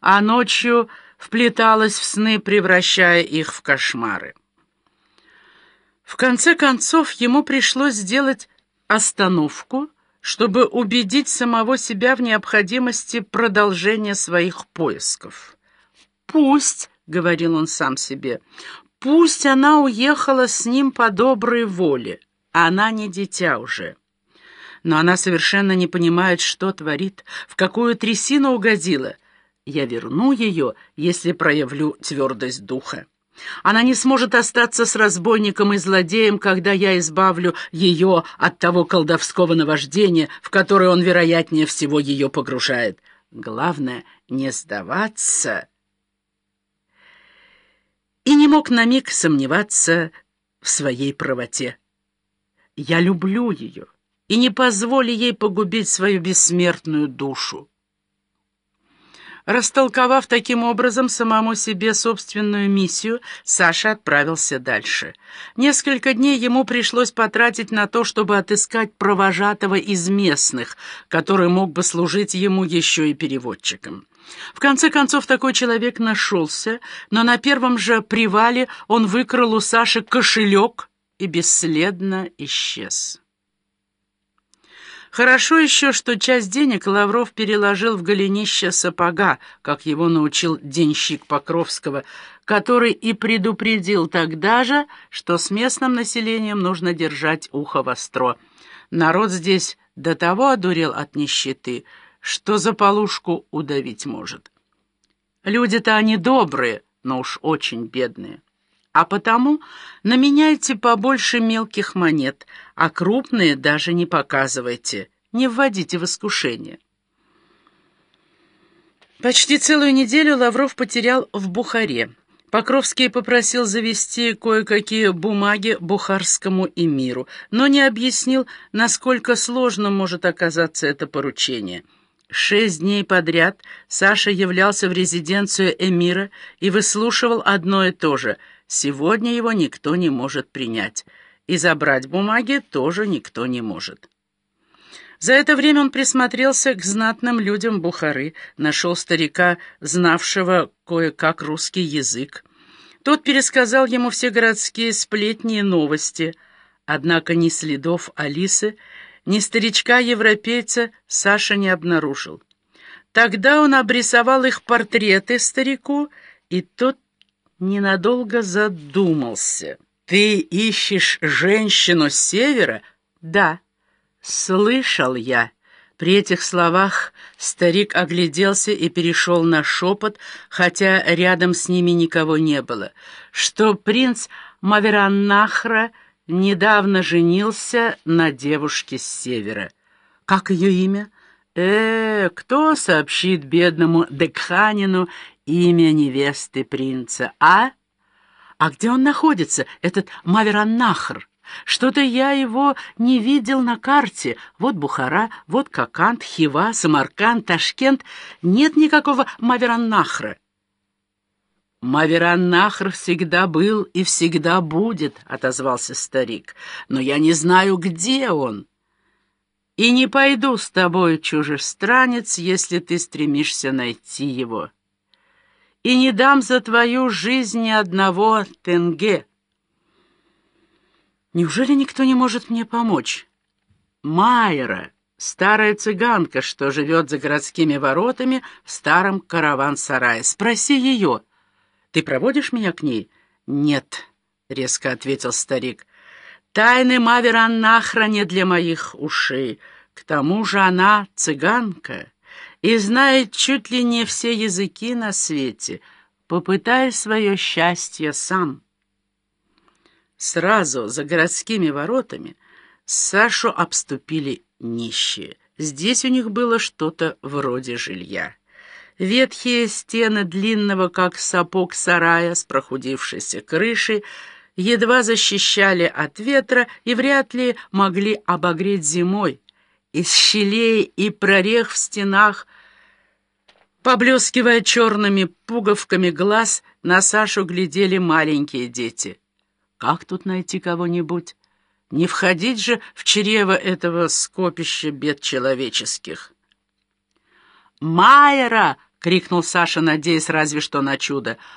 а ночью вплеталась в сны, превращая их в кошмары. В конце концов, ему пришлось сделать остановку, чтобы убедить самого себя в необходимости продолжения своих поисков. «Пусть», — говорил он сам себе, — «пусть она уехала с ним по доброй воле, она не дитя уже» но она совершенно не понимает, что творит, в какую трясину угодила. Я верну ее, если проявлю твердость духа. Она не сможет остаться с разбойником и злодеем, когда я избавлю ее от того колдовского наваждения, в которое он, вероятнее всего, ее погружает. Главное — не сдаваться. И не мог на миг сомневаться в своей правоте. Я люблю ее и не позволю ей погубить свою бессмертную душу. Растолковав таким образом самому себе собственную миссию, Саша отправился дальше. Несколько дней ему пришлось потратить на то, чтобы отыскать провожатого из местных, который мог бы служить ему еще и переводчиком. В конце концов, такой человек нашелся, но на первом же привале он выкрал у Саши кошелек и бесследно исчез. Хорошо еще, что часть денег Лавров переложил в голенище сапога, как его научил денщик Покровского, который и предупредил тогда же, что с местным населением нужно держать ухо востро. Народ здесь до того одурел от нищеты, что за полушку удавить может. Люди-то они добрые, но уж очень бедные. А потому наменяйте побольше мелких монет, а крупные даже не показывайте, не вводите в искушение. Почти целую неделю Лавров потерял в Бухаре. Покровский попросил завести кое-какие бумаги бухарскому эмиру, но не объяснил, насколько сложно может оказаться это поручение. Шесть дней подряд Саша являлся в резиденцию эмира и выслушивал одно и то же — Сегодня его никто не может принять, и забрать бумаги тоже никто не может. За это время он присмотрелся к знатным людям Бухары, нашел старика, знавшего кое-как русский язык. Тот пересказал ему все городские сплетни и новости, однако ни следов Алисы, ни старичка-европейца Саша не обнаружил. Тогда он обрисовал их портреты старику, и тот ненадолго задумался. «Ты ищешь женщину с севера?» «Да». «Слышал я». При этих словах старик огляделся и перешел на шепот, хотя рядом с ними никого не было, что принц Мавераннахра недавно женился на девушке с севера. Как ее имя? Э, кто сообщит бедному Декханину имя невесты принца, а? А где он находится, этот Мавераннахр? Что-то я его не видел на карте. Вот Бухара, вот Коканд, Хива, Самарканд, Ташкент. Нет никакого Мавераннахра. «Мавераннахр всегда был и всегда будет», — отозвался старик. «Но я не знаю, где он. И не пойду с тобой, чужестранец, если ты стремишься найти его» и не дам за твою жизнь ни одного тенге. Неужели никто не может мне помочь? Майра, старая цыганка, что живет за городскими воротами в старом караван-сарае. Спроси ее. Ты проводишь меня к ней? Нет, — резко ответил старик. Тайны Мавера нахра не для моих ушей. К тому же она цыганка и знает чуть ли не все языки на свете. Попытай свое счастье сам. Сразу за городскими воротами Сашу обступили нищие. Здесь у них было что-то вроде жилья. Ветхие стены длинного, как сапог сарая с прохудившейся крышей, едва защищали от ветра и вряд ли могли обогреть зимой. Из щелей и прорех в стенах, поблескивая черными пуговками глаз, на Сашу глядели маленькие дети. Как тут найти кого-нибудь? Не входить же в чрево этого скопища бед человеческих. «Майера!» —— крикнул Саша, надеясь разве что на чудо.